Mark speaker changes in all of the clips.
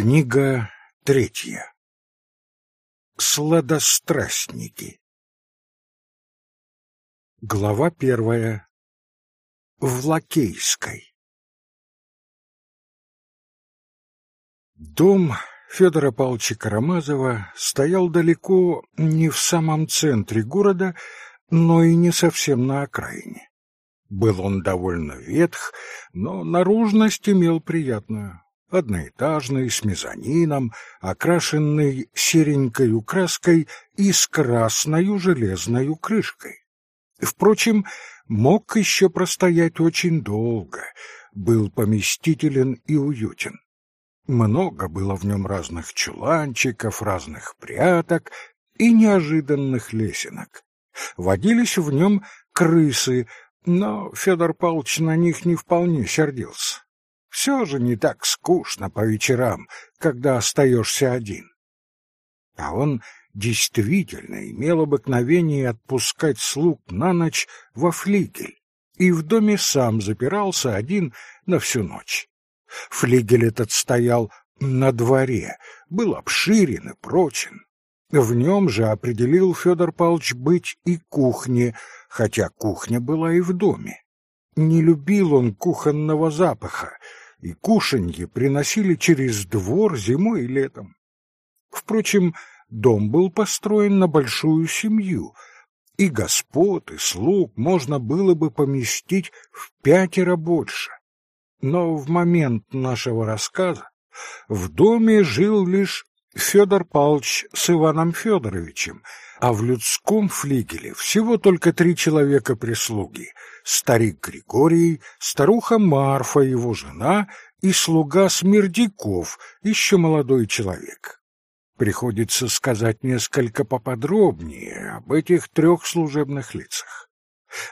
Speaker 1: Книга третья. Сладострастники. Глава первая. В Лакейской. Дом Федора Павловича Карамазова стоял далеко не в самом центре города, но и не совсем на окраине. Был он довольно ветх, но наружность имел приятную одноэтажный, с мезонином, окрашенный серенькой краской и с красною железной крышкой. Впрочем, мог еще простоять очень долго, был поместителен и уютен. Много было в нем разных чуланчиков, разных пряток и неожиданных лесенок. Водились в нем крысы, но Федор Павлович на них не вполне сердился. Все же не так скучно по вечерам, когда остаешься один. А он действительно имел обыкновение отпускать слуг на ночь во флигель и в доме сам запирался один на всю ночь. Флигель этот стоял на дворе, был обширен и прочен. В нем же определил Федор Павлович быть и кухне, хотя кухня была и в доме. Не любил он кухонного запаха, и кушанье приносили через двор зимой и летом. Впрочем, дом был построен на большую семью, и господ, и слуг можно было бы поместить в пятеро больше. Но в момент нашего рассказа в доме жил лишь Федор Павлович с Иваном Федоровичем, а в людском флигеле всего только три человека прислуги — старик Григорий, старуха Марфа, его жена, и слуга Смердяков, еще молодой человек. Приходится сказать несколько поподробнее об этих трех служебных лицах.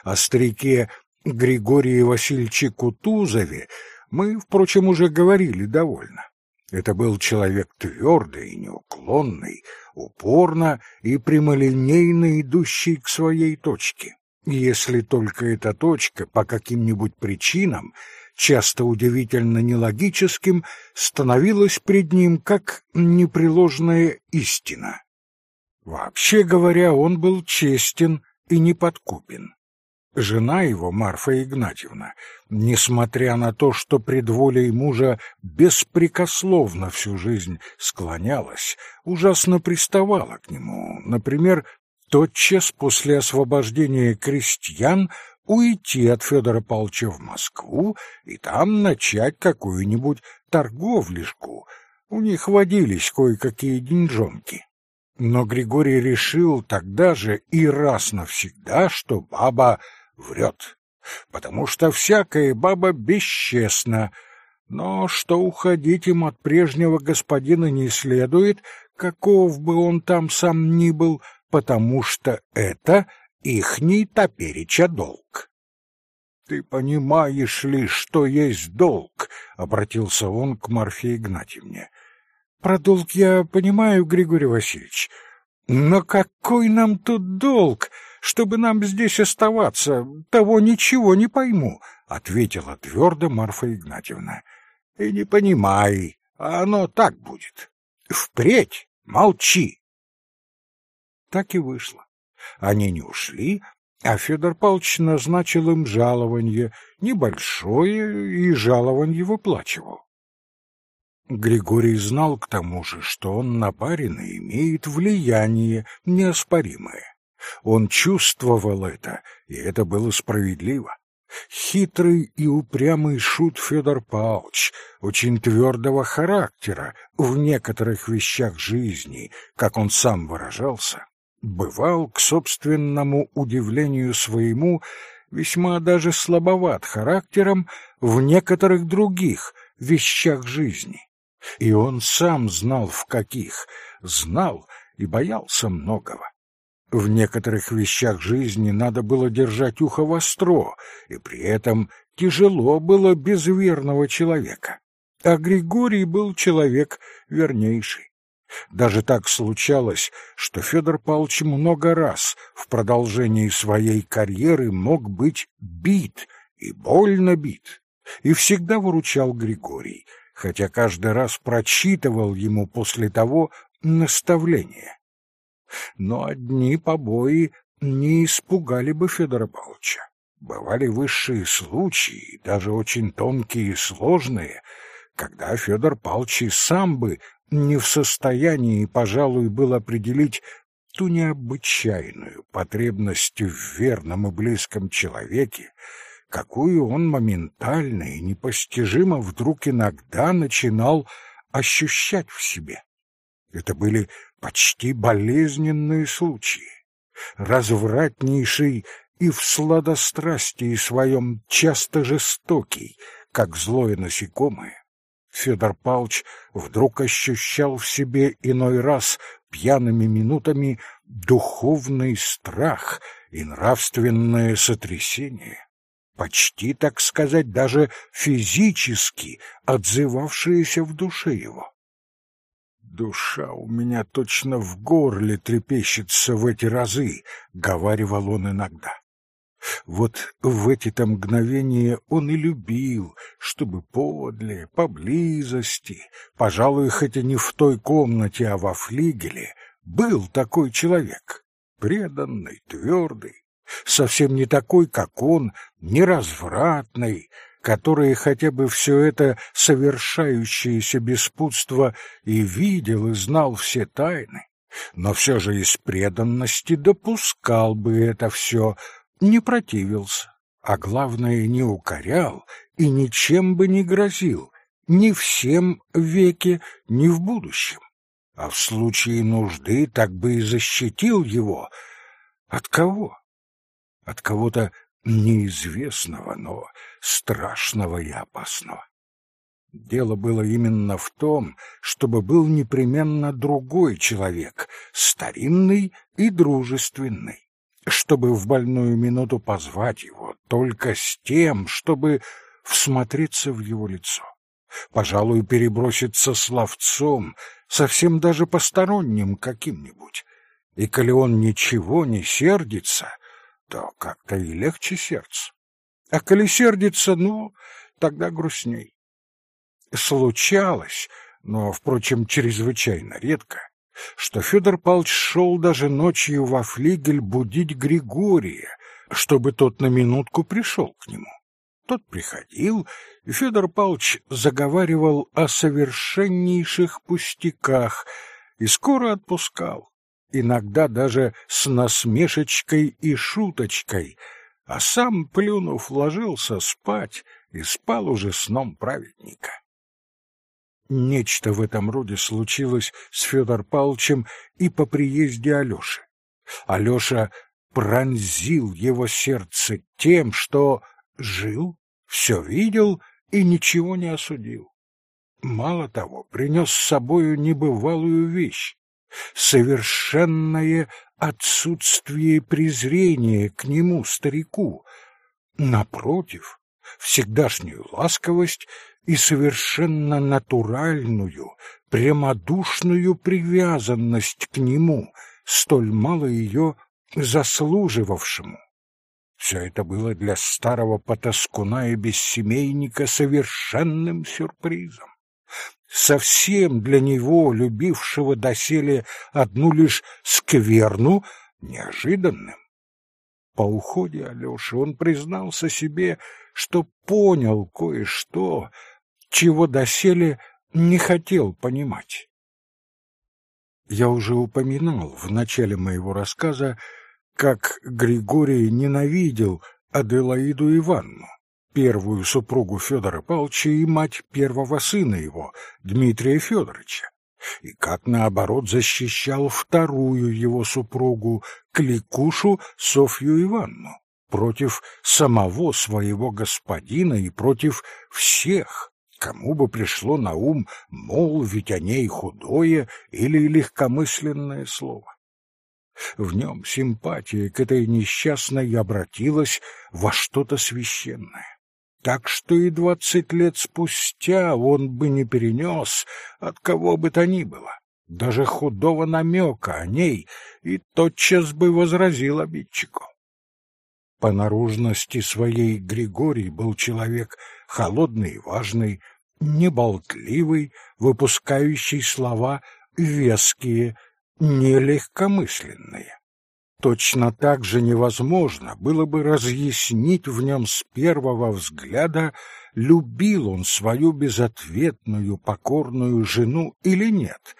Speaker 1: О старике Григории Васильевиче Кутузове мы, впрочем, уже говорили довольно. Это был человек твердый, неуклонный, упорно и прямолинейно идущий к своей точке. Если только эта точка по каким-нибудь причинам, часто удивительно нелогическим, становилась пред ним как непреложная истина. Вообще говоря, он был честен и неподкупен. Жена его, Марфа Игнатьевна, несмотря на то, что пред волей мужа беспрекословно всю жизнь склонялась, ужасно приставала к нему, например, тотчас после освобождения крестьян уйти от Федора Павловича в Москву и там начать какую-нибудь торговлишку. У них водились кое-какие деньжонки. Но Григорий решил тогда же и раз навсегда, что баба врет, потому что всякая баба бесчестна, но что уходить им от прежнего господина не следует, каков бы он там сам ни был, потому что это ихний топереча долг. «Ты понимаешь ли, что есть долг?» — обратился он к Марфе Игнатьевне. «Про долг я понимаю, Григорий Васильевич, но какой нам тут долг?» Чтобы нам здесь оставаться, того ничего не пойму, — ответила твердо Марфа Игнатьевна. — И не понимай, а оно так будет. Впредь молчи. Так и вышло. Они не ушли, а Федор Павлович назначил им жалование, небольшое, и жалование выплачивал. Григорий знал к тому же, что он на барина имеет влияние неоспоримое. Он чувствовал это, и это было справедливо. Хитрый и упрямый шут Федор Павлович, очень твердого характера в некоторых вещах жизни, как он сам выражался, бывал, к собственному удивлению своему, весьма даже слабоват характером в некоторых других вещах жизни. И он сам знал в каких, знал и боялся многого. В некоторых вещах жизни надо было держать ухо востро, и при этом тяжело было без верного человека. А Григорий был человек вернейший. Даже так случалось, что Федор Павлович много раз в продолжении своей карьеры мог быть бит и больно бит, и всегда выручал Григорий, хотя каждый раз прочитывал ему после того наставление. Но одни побои не испугали бы Федора Павловича. Бывали высшие случаи, даже очень тонкие и сложные, когда Федор Павлович сам бы не в состоянии, пожалуй, был определить ту необычайную потребность в верном и близком человеке, какую он моментально и непостижимо вдруг иногда начинал ощущать в себе. Это были почти болезненные случаи. Развратнейший и в сладострастии своем часто жестокий, как злое насекомое, Федор Павлович вдруг ощущал в себе иной раз пьяными минутами духовный страх и нравственное сотрясение, почти, так сказать, даже физически отзывавшиеся в душе его. «Душа у меня точно в горле трепещется в эти разы», — говаривал он иногда. Вот в эти-то мгновения он и любил, чтобы подле, поблизости, пожалуй, хотя не в той комнате, а во флигеле, был такой человек, преданный, твердый, совсем не такой, как он, неразвратный, который хотя бы все это совершающееся беспутство и видел, и знал все тайны, но все же из преданности допускал бы это все, не противился, а главное, не укорял и ничем бы не грозил, ни в всем веке, ни в будущем. А в случае нужды так бы и защитил его. От кого? От кого-то неизвестного, но страшного и опасного. Дело было именно в том, чтобы был непременно другой человек, старинный и дружественный чтобы в больную минуту позвать его, только с тем, чтобы всмотреться в его лицо. Пожалуй, переброситься словцом, совсем даже посторонним каким-нибудь. И коли он ничего не сердится, то как-то и легче сердцу. А коли сердится, ну, тогда грустней. Случалось, но, впрочем, чрезвычайно редко, что Федор Павлович шел даже ночью во флигель будить Григория, чтобы тот на минутку пришел к нему. Тот приходил, и Федор Павлович заговаривал о совершеннейших пустяках и скоро отпускал, иногда даже с насмешечкой и шуточкой, а сам, плюнув, ложился спать и спал уже сном праведника. Нечто в этом роде случилось с Федор Павловичем и по приезде Алёши. Алёша пронзил его сердце тем, что жил, все видел и ничего не осудил. Мало того, принес с собою небывалую вещь — совершенное отсутствие презрения к нему, старику. Напротив, всегдашнюю ласковость и совершенно натуральную, прямодушную привязанность к нему, столь мало ее заслуживавшему. Все это было для старого потаскуна и бессемейника совершенным сюрпризом. Совсем для него, любившего доселе одну лишь скверну, неожиданным. По уходе Алёши он признался себе, что понял кое-что, чего доселе не хотел понимать. Я уже упоминал в начале моего рассказа, как Григорий ненавидел Аделаиду Ивановну, первую супругу Федора Павловича и мать первого сына его, Дмитрия Федоровича, и как, наоборот, защищал вторую его супругу, Кликушу Софью Ивановну, против самого своего господина и против всех, Кому бы пришло на ум молвить о ней худое или легкомысленное слово? В нем симпатия к этой несчастной обратилась во что-то священное. Так что и двадцать лет спустя он бы не перенес от кого бы то ни было, даже худого намека о ней, и тотчас бы возразил обидчику. По наружности своей Григорий был человек холодный и важный, неболтливый, выпускающий слова веские, нелегкомысленные. Точно так же невозможно было бы разъяснить в нем с первого взгляда, любил он свою безответную покорную жену или нет.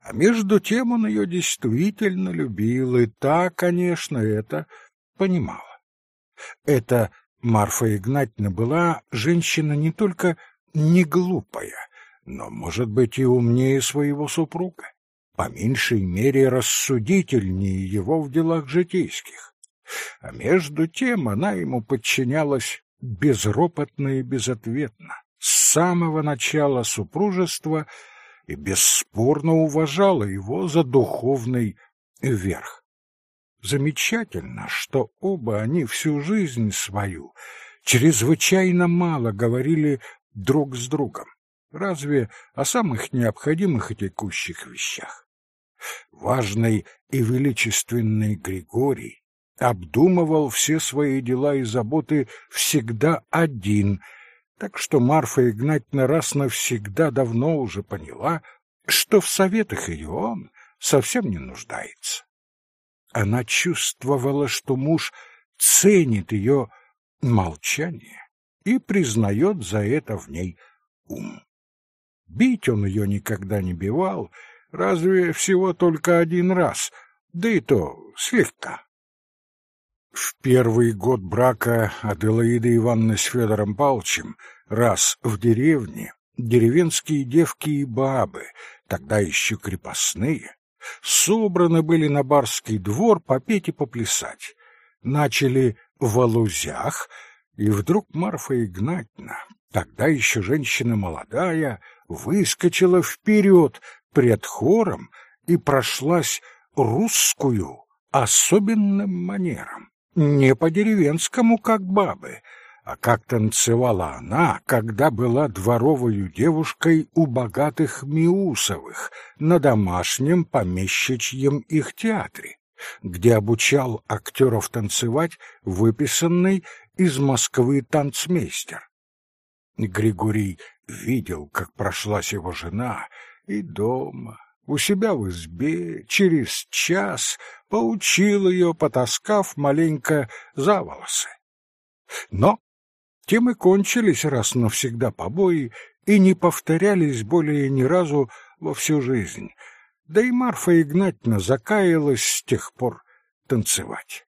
Speaker 1: А между тем он ее действительно любил, и та, конечно, это понимала. Это Марфа Игнатьевна была женщина не только не глупая, но, может быть, и умнее своего супруга по меньшей мере рассудительнее его в делах житейских. А между тем она ему подчинялась безропотно и безответно, с самого начала супружества и бесспорно уважала его за духовный верх. Замечательно, что оба они всю жизнь свою чрезвычайно мало говорили друг с другом, разве о самых необходимых и текущих вещах. Важный и величественный Григорий обдумывал все свои дела и заботы всегда один, так что Марфа Игнатьевна раз навсегда давно уже поняла, что в советах ее он совсем не нуждается. Она чувствовала, что муж ценит ее молчание и признает за это в ней ум. Бить он ее никогда не бивал, Разве всего только один раз, да и то слегка. В первый год брака Аделаиды Ивановны с Федором Павловичем раз в деревне деревенские девки и бабы, тогда еще крепостные, собраны были на барский двор попеть и поплясать. Начали в алузях, и вдруг Марфа Игнатьевна, тогда еще женщина молодая, выскочила вперед, пред хором и прошлась русскую особенным манером, не по-деревенскому, как бабы, а как танцевала она, когда была дворовою девушкой у богатых Миусовых на домашнем помещичьем их театре, где обучал актеров танцевать выписанный из Москвы танцмейстер. Григорий видел, как прошлась его жена, и дома, у себя в избе, через час поучил ее, потаскав маленько за волосы. Но тем и кончились раз навсегда побои и не повторялись более ни разу во всю жизнь. Да и Марфа Игнатьевна закаялась с тех пор танцевать.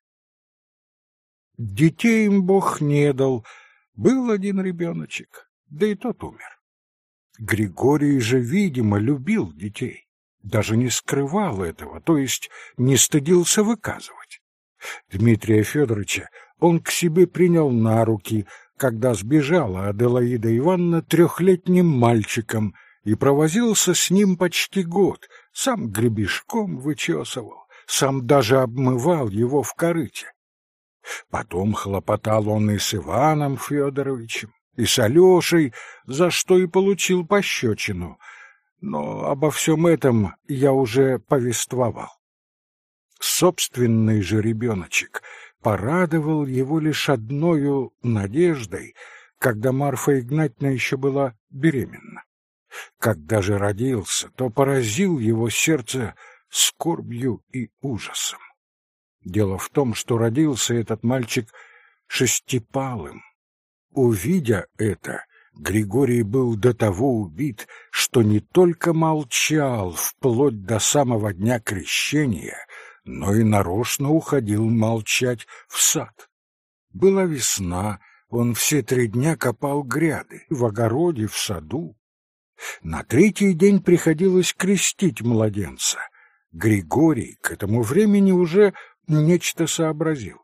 Speaker 1: Детей им Бог не дал, был один ребеночек, да и тот умер. Григорий же, видимо, любил детей, даже не скрывал этого, то есть не стыдился выказывать. Дмитрия Федоровича он к себе принял на руки, когда сбежала Аделаида Ивановна трехлетним мальчиком и провозился с ним почти год, сам гребешком вычесывал, сам даже обмывал его в корыте. Потом хлопотал он и с Иваном Федоровичем, и с Алешей, за что и получил пощечину. Но обо всем этом я уже повествовал. Собственный же ребеночек порадовал его лишь одною надеждой, когда Марфа Игнатьевна еще была беременна. Когда же родился, то поразил его сердце скорбью и ужасом. Дело в том, что родился этот мальчик шестипалым, Увидя это, Григорий был до того убит, что не только молчал вплоть до самого дня крещения, но и нарочно уходил молчать в сад. Была весна, он все три дня копал гряды в огороде, в саду. На третий день приходилось крестить младенца. Григорий к этому времени уже нечто сообразил.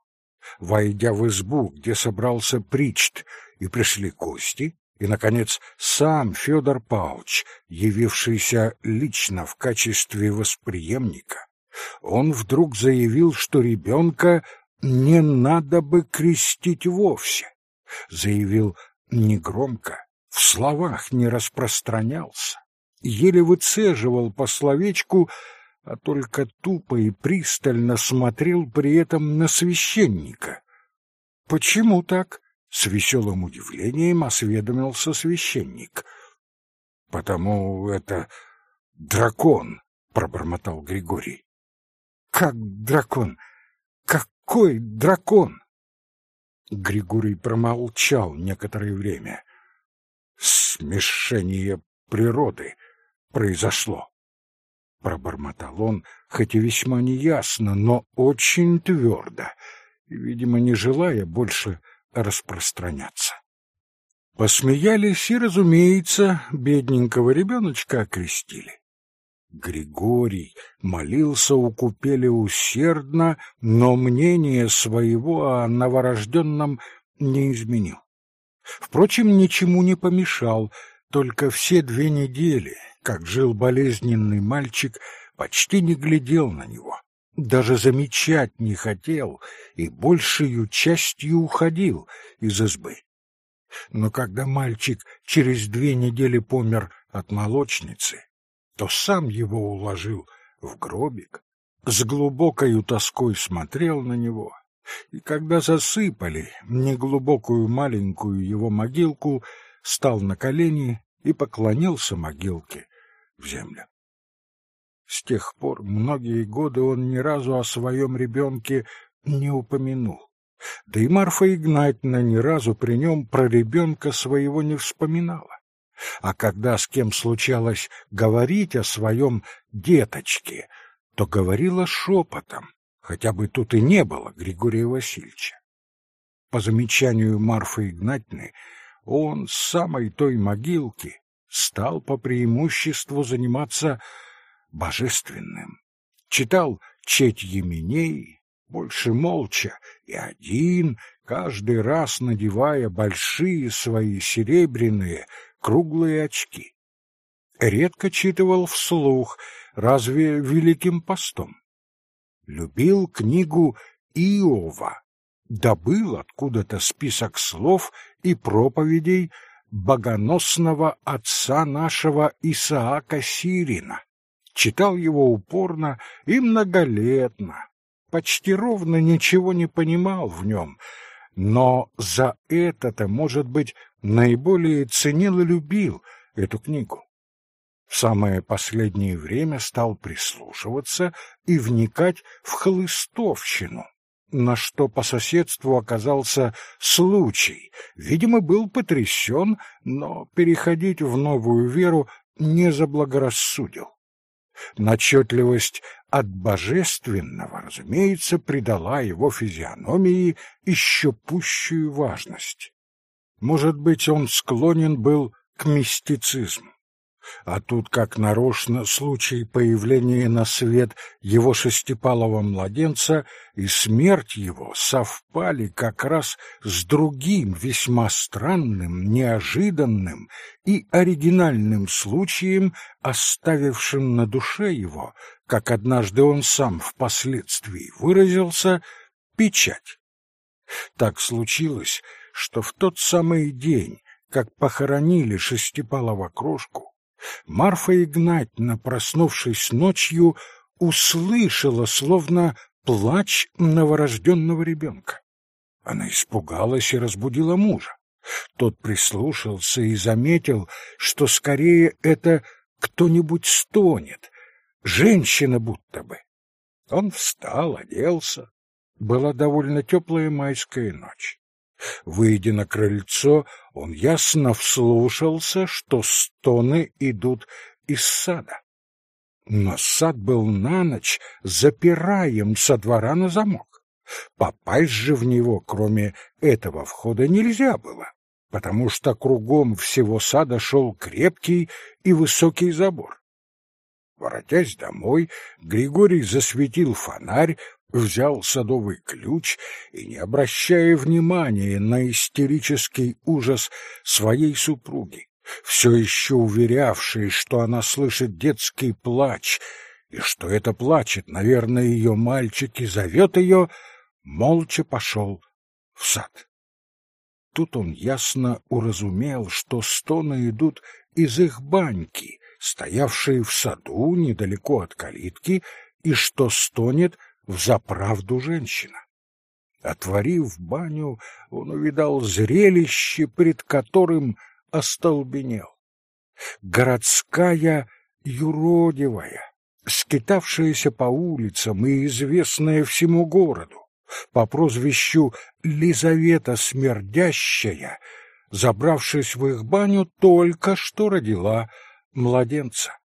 Speaker 1: Войдя в избу, где собрался причт, и пришли гости, и, наконец, сам Федор Павлович, явившийся лично в качестве восприемника, он вдруг заявил, что ребенка не надо бы крестить вовсе. Заявил негромко, в словах не распространялся, еле выцеживал по словечку а только тупо и пристально смотрел при этом на священника. «Почему так?» — с веселым удивлением осведомился священник. Потому это дракон, пробормотал Григорий. Как дракон? Какой дракон? Григорий промолчал некоторое время. Смешение природы произошло. Пробормотал он, хоть и весьма неясно, но очень твердо, видимо, не желая больше распространяться. Посмеялись и, разумеется, бедненького ребеночка окрестили. Григорий молился у купели усердно, но мнение своего о новорожденном не изменил. Впрочем, ничему не помешал, только все две недели, как жил болезненный мальчик, почти не глядел на него, даже замечать не хотел и большей частью уходил из избы. Но когда мальчик через две недели помер от молочницы, то сам его уложил в гробик, с глубокою тоской смотрел на него, и когда засыпали неглубокую маленькую его могилку, стал на колени и поклонился могилке в землю. С тех пор многие годы он ни разу о своем ребенке не упомянул. Да и Марфа Игнатьевна ни разу при нем про ребенка своего не вспоминала. А когда с кем случалось говорить о своем деточке, то говорила шепотом, хотя бы тут и не было Григория Васильевича. По замечанию Марфы Игнатьевны, он с самой той могилки стал по преимуществу заниматься божественным. Читал четь Еменей, больше молча, и один, каждый раз надевая большие свои серебряные круглые очки. Редко читывал вслух, разве великим постом. Любил книгу Иова, добыл откуда-то список слов и проповедей богоносного отца нашего Исаака Сирина. Читал его упорно и многолетно, почти ровно ничего не понимал в нем, но за это-то, может быть, наиболее ценил и любил эту книгу. В самое последнее время стал прислушиваться и вникать в хлыстовщину, на что по соседству оказался случай. Видимо, был потрясен, но переходить в новую веру не заблагорассудил. Начетливость от божественного, разумеется, придала его физиономии еще пущую важность. Может быть, он склонен был к мистицизму. А тут, как нарочно, случай появления на свет его шестипалого младенца и смерть его совпали как раз с другим весьма странным, неожиданным и оригинальным случаем, оставившим на душе его, как однажды он сам впоследствии выразился, печать. Так случилось, что в тот самый день, как похоронили шестипалого крошку, Марфа Игнатьевна, проснувшись ночью, услышала, словно плач новорожденного ребенка. Она испугалась и разбудила мужа. Тот прислушался и заметил, что скорее это кто-нибудь стонет, женщина будто бы. Он встал, оделся. Была довольно теплая майская ночь. Выйдя на крыльцо, он ясно вслушался, что стоны идут из сада. Но сад был на ночь запираем со двора на замок. Попасть же в него, кроме этого входа, нельзя было, потому что кругом всего сада шел крепкий и высокий забор. Воротясь домой, Григорий засветил фонарь, взял садовый ключ и, не обращая внимания на истерический ужас своей супруги, все еще уверявшей, что она слышит детский плач, и что это плачет, наверное, ее мальчик и зовет ее, молча пошел в сад. Тут он ясно уразумел, что стоны идут из их баньки, стоявшей в саду недалеко от калитки, и что стонет взаправду женщина. Отворив баню, он увидал зрелище, пред которым остолбенел. городская юродивая, скитавшаяся по улицам и известная всему городу, по прозвищу Лизавета Смердящая, забравшись в их баню, только что родила младенца.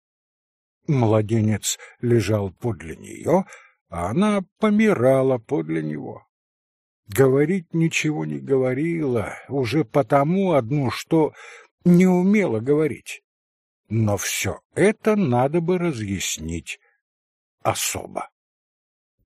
Speaker 1: Младенец лежал подле нее, а она помирала подле него. Говорить ничего не говорила, уже потому одну, что не умела говорить. Но все это надо бы разъяснить особо.